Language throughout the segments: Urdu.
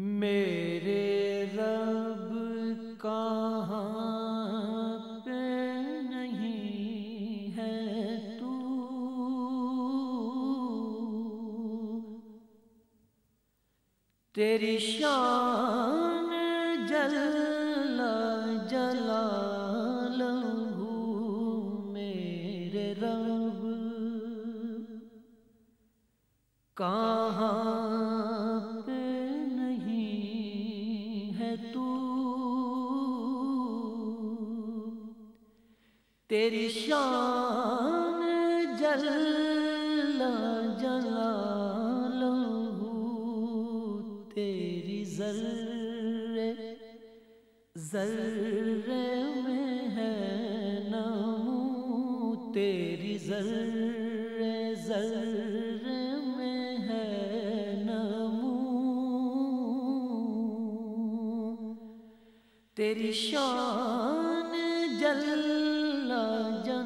میرے رب کہاں پہ نہیں ہے تو؟ تیری شان جل جلا میرے رب کہاں تیری شان جل جلا تیری زر زر میں ہے نمو تیری زر زر میں ہے نمو تیری شان جل کیا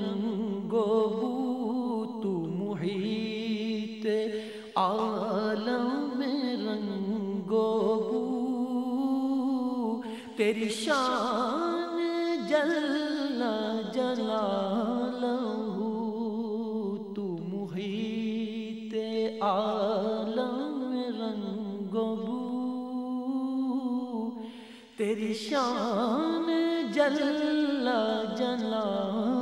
میں رنگو بو عالم میں رنگو تیری شان جل جلا لہو تم ہی عالم میں رنگو تیری شان جل جلا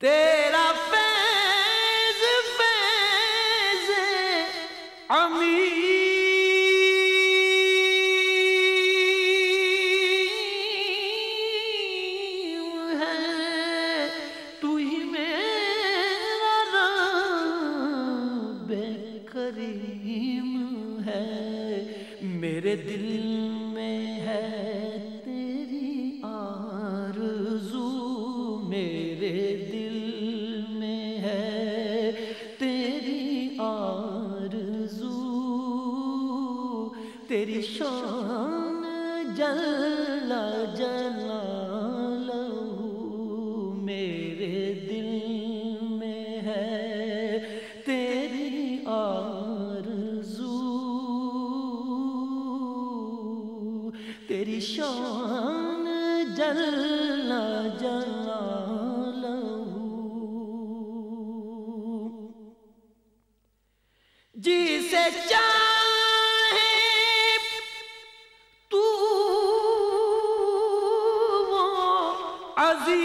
تیرا فیض فیض امیر ہے۔ تو ہی میرا رب کریم ہے۔ میرے دل شان جل جلا میرے دل میں ہے، تیری آرزو۔ تیری شان جل جلا جی سے چار عزیز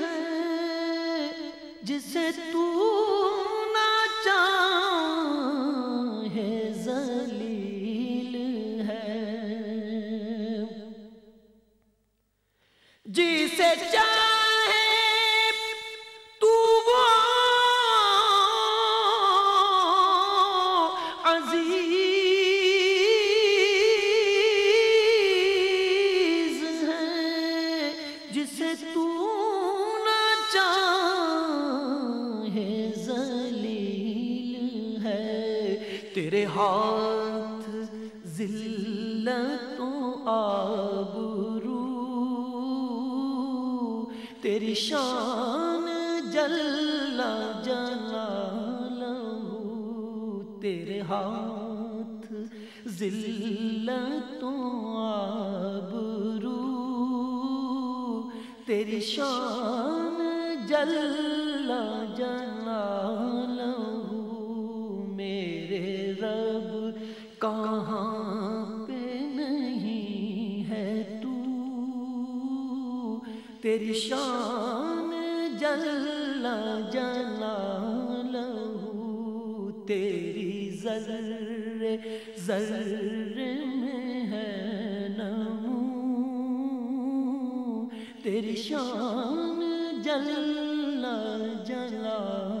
ہے جسے تو نہ چاہے ذلیل ہے۔ جسے چاہے تیرے ہاتھ ذلتوں آبرو تیری شان جل جلال تیرے ہاتھ ذلتوں آبرو۔ تیری شان جل جلال میرے رب، کہاں پہ نہیں ہے تو؟ تیری شان جل جلال تیری ذر ذر شان جل جلا